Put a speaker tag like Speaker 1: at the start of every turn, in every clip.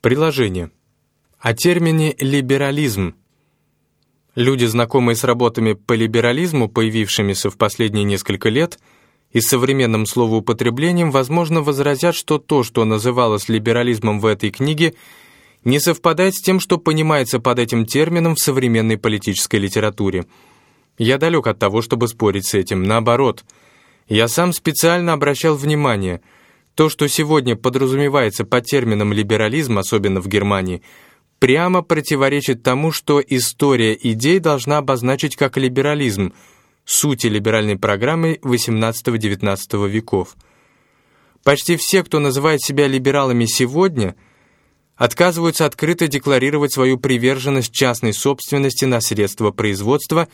Speaker 1: Приложение. О термине «либерализм». Люди, знакомые с работами по либерализму, появившимися в последние несколько лет, и современным словоупотреблением, возможно, возразят, что то, что называлось либерализмом в этой книге, не совпадает с тем, что понимается под этим термином в современной политической литературе. Я далек от того, чтобы спорить с этим. Наоборот, я сам специально обращал внимание – то, что сегодня подразумевается под термином «либерализм», особенно в Германии, прямо противоречит тому, что история идей должна обозначить как либерализм, сути либеральной программы XVIII-XIX веков. Почти все, кто называет себя либералами сегодня, отказываются открыто декларировать свою приверженность частной собственности на средства производства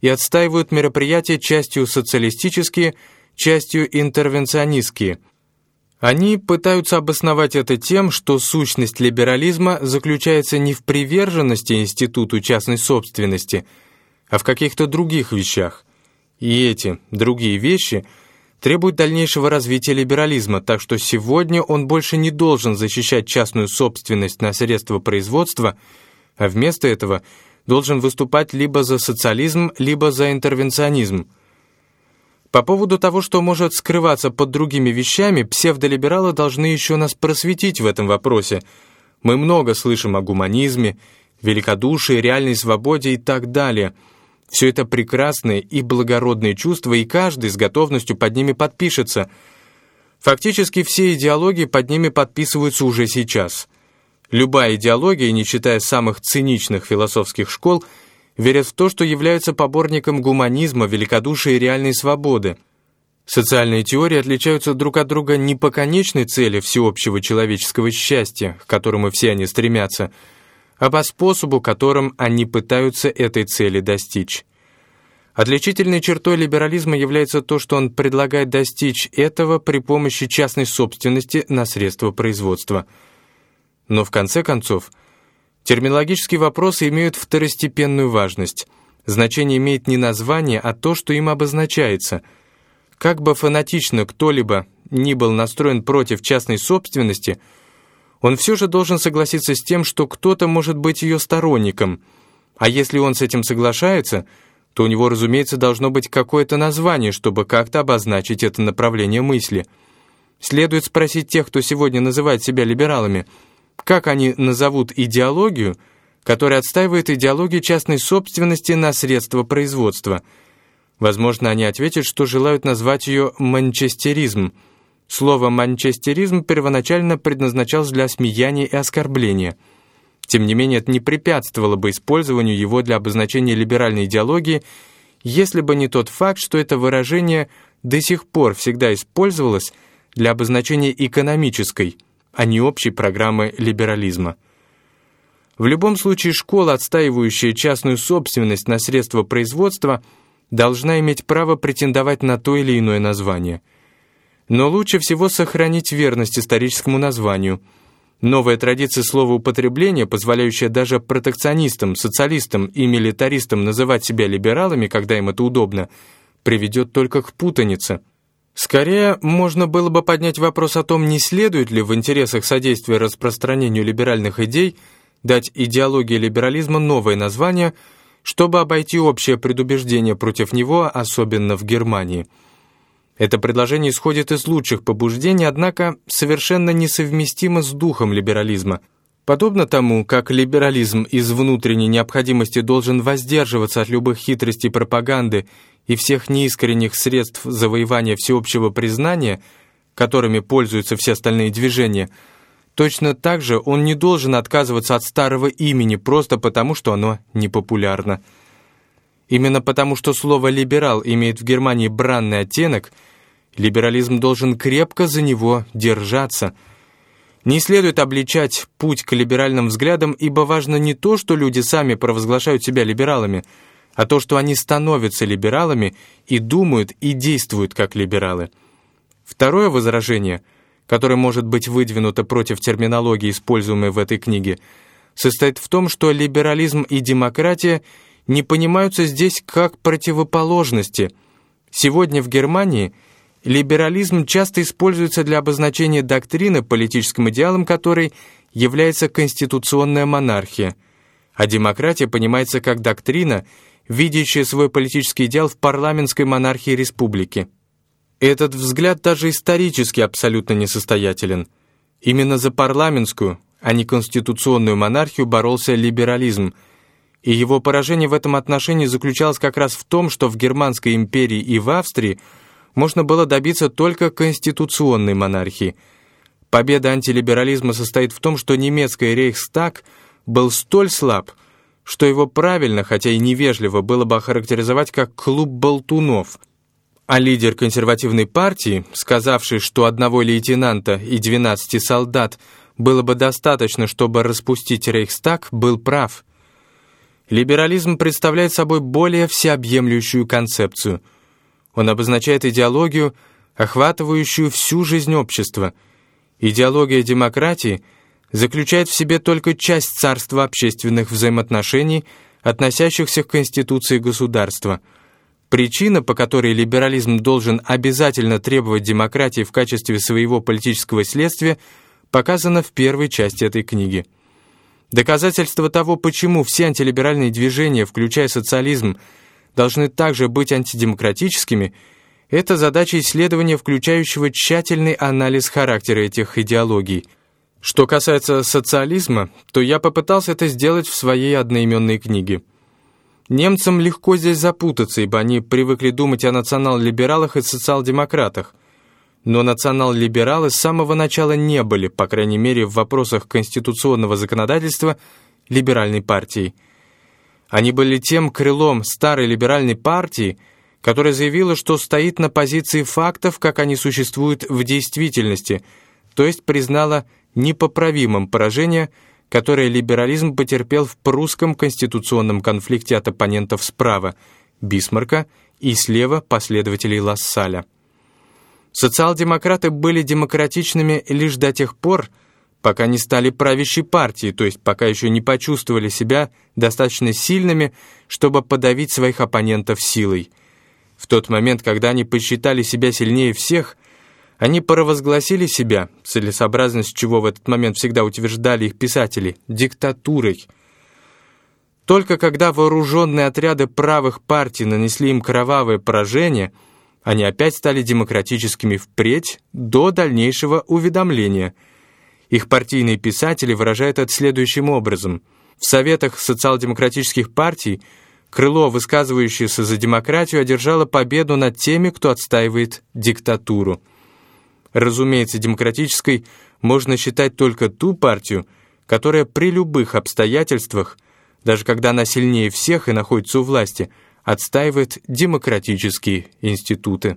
Speaker 1: и отстаивают мероприятия частью социалистические, частью интервенционистские – они пытаются обосновать это тем, что сущность либерализма заключается не в приверженности институту частной собственности, а в каких-то других вещах. И эти другие вещи требуют дальнейшего развития либерализма, так что сегодня он больше не должен защищать частную собственность на средства производства, а вместо этого должен выступать либо за социализм, либо за интервенционизм. По поводу того, что может скрываться под другими вещами, псевдолибералы должны еще нас просветить в этом вопросе. Мы много слышим о гуманизме, великодушии, реальной свободе и так далее. Все это прекрасные и благородные чувства, и каждый с готовностью под ними подпишется. Фактически все идеологии под ними подписываются уже сейчас. Любая идеология, не считая самых циничных философских школ – верят в то, что являются поборником гуманизма, великодушия и реальной свободы. Социальные теории отличаются друг от друга не по конечной цели всеобщего человеческого счастья, к которому все они стремятся, а по способу, которым они пытаются этой цели достичь. Отличительной чертой либерализма является то, что он предлагает достичь этого при помощи частной собственности на средства производства. Но в конце концов – Терминологические вопросы имеют второстепенную важность. Значение имеет не название, а то, что им обозначается. Как бы фанатично кто-либо ни был настроен против частной собственности, он все же должен согласиться с тем, что кто-то может быть ее сторонником. А если он с этим соглашается, то у него, разумеется, должно быть какое-то название, чтобы как-то обозначить это направление мысли. Следует спросить тех, кто сегодня называет себя либералами – как они назовут идеологию, которая отстаивает идеологию частной собственности на средства производства? Возможно, они ответят, что желают назвать ее «манчестеризм». Слово «манчестеризм» первоначально предназначалось для смеяния и оскорбления. Тем не менее, это не препятствовало бы использованию его для обозначения либеральной идеологии, если бы не тот факт, что это выражение до сих пор всегда использовалось для обозначения экономической – а не общей программы либерализма. В любом случае школа, отстаивающая частную собственность на средства производства, должна иметь право претендовать на то или иное название. Но лучше всего сохранить верность историческому названию. Новая традиция словоупотребления, позволяющая даже протекционистам, социалистам и милитаристам называть себя либералами, когда им это удобно, приведет только к путанице – Скорее, можно было бы поднять вопрос о том, не следует ли в интересах содействия распространению либеральных идей дать идеологии либерализма новое название, чтобы обойти общее предубеждение против него, особенно в Германии. Это предложение исходит из лучших побуждений, однако совершенно несовместимо с духом либерализма. Подобно тому, как либерализм из внутренней необходимости должен воздерживаться от любых хитростей пропаганды и всех неискренних средств завоевания всеобщего признания, которыми пользуются все остальные движения, точно так же он не должен отказываться от старого имени просто потому, что оно непопулярно. Именно потому, что слово «либерал» имеет в Германии бранный оттенок, либерализм должен крепко за него держаться. Не следует обличать путь к либеральным взглядам, ибо важно не то, что люди сами провозглашают себя либералами – а то, что они становятся либералами и думают и действуют как либералы. Второе возражение, которое может быть выдвинуто против терминологии, используемой в этой книге, состоит в том, что либерализм и демократия не понимаются здесь как противоположности. Сегодня в Германии либерализм часто используется для обозначения доктрины, политическим идеалом которой является конституционная монархия, а демократия понимается как доктрина, видящая свой политический идеал в парламентской монархии республики. Этот взгляд даже исторически абсолютно несостоятелен. Именно за парламентскую, а не конституционную монархию боролся либерализм, и его поражение в этом отношении заключалось как раз в том, что в Германской империи и в Австрии можно было добиться только конституционной монархии. Победа антилиберализма состоит в том, что немецкий рейхстаг был столь слаб, что его правильно, хотя и невежливо, было бы охарактеризовать как клуб болтунов – а лидер консервативной партии, сказавший, что одного лейтенанта и 12 солдат было бы достаточно, чтобы распустить Рейхстаг, был прав. Либерализм представляет собой более всеобъемлющую концепцию. Он обозначает идеологию, охватывающую всю жизнь общества. Идеология демократии заключает в себе только часть царства общественных взаимоотношений, относящихся к конституции государства – Причина, по которой либерализм должен обязательно требовать демократии в качестве своего политического следствия, показана в первой части этой книги. Доказательство того, почему все антилиберальные движения, включая социализм, должны также быть антидемократическими, это задача исследования, включающего тщательный анализ характера этих идеологий. Что касается социализма, то я попытался это сделать в своей одноименной книге. Немцам легко здесь запутаться, ибо они привыкли думать о национал-либералах и социал-демократах. Но национал-либералы с самого начала не были, по крайней мере в вопросах конституционного законодательства, либеральной партией. Они были тем крылом старой либеральной партии, которая заявила, что стоит на позиции фактов, как они существуют в действительности, то есть признала непоправимым поражение – которое либерализм потерпел в прусском конституционном конфликте от оппонентов справа Бисмарка и слева последователей Лассаля. Социал-демократы были демократичными лишь до тех пор, пока не стали правящей партией, то есть пока еще не почувствовали себя достаточно сильными, чтобы подавить своих оппонентов силой. В тот момент, когда они посчитали себя сильнее всех, они провозгласили себя, целесообразность чего в этот момент всегда утверждали их писатели, диктатурой. Только когда вооруженные отряды правых партий нанесли им кровавое поражение, они опять стали демократическими впредь до дальнейшего уведомления. Их партийные писатели выражают это следующим образом. В советах социал-демократических партий крыло, высказывающееся за демократию, одержало победу над теми, кто отстаивает диктатуру. Разумеется, демократической можно считать только ту партию, которая при любых обстоятельствах, даже когда она сильнее всех и находится у власти, отстаивает демократические институты.